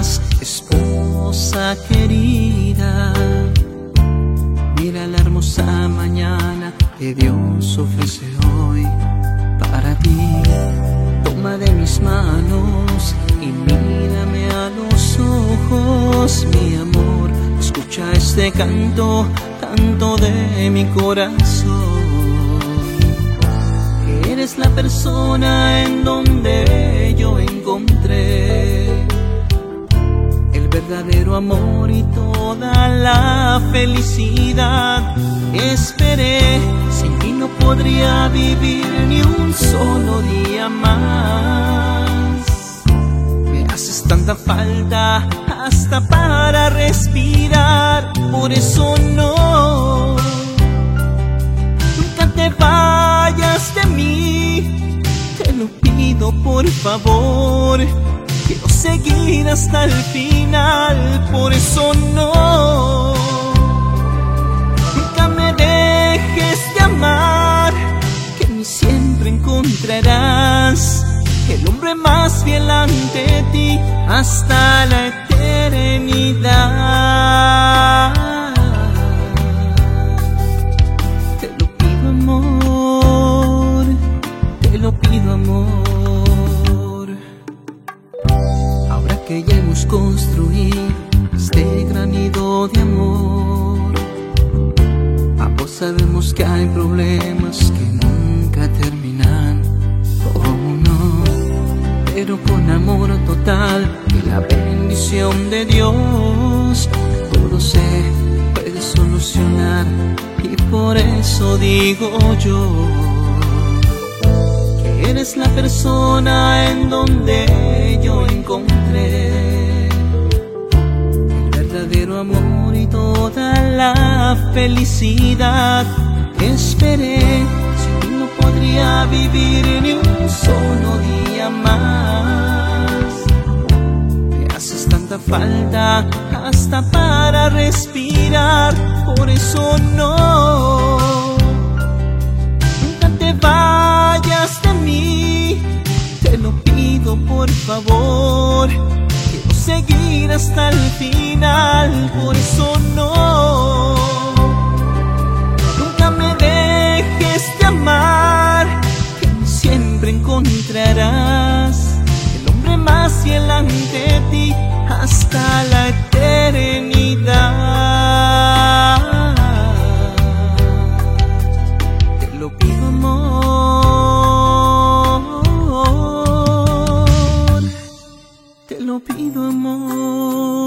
esposa querida. Mira la hermosa mañana que Dios ofrece hoy para ti. Toma de mis manos y mírame a los ojos, mi amor. Escucha este canto, canto de mi corazón. Eres la persona en donde yo encontré verdadero amor y toda la felicidad. Esperé, sin ti no podría vivir ni un solo día más. Me haces tanta falta hasta para respirar, por eso no. Nunca te vayas de mí, te lo pido por favor. Hasta el final, por eso no. Nunca me dejes de amar, que mí siempre encontrarás el hombre más fiel ante ti hasta la eternidad. Te lo pido amor, te lo pido amor. Que ya hemos construido este gran nido de amor, ambos sabemos que hay problemas que nunca terminan. Oh no, pero con amor total y la bendición de Dios, todo se puede solucionar y por eso digo yo que eres la persona en donde yo encontré felicidad esperé. Sin ti no podría vivir ni un solo día más. Me haces tanta falta hasta para respirar, por eso no. Nunca te vayas de mí, te lo pido por favor. Quiero seguir hasta el final, por eso no. Encontrarás el hombre más fiel ante ti hasta la eternidad. Te lo pido amor, te lo pido amor.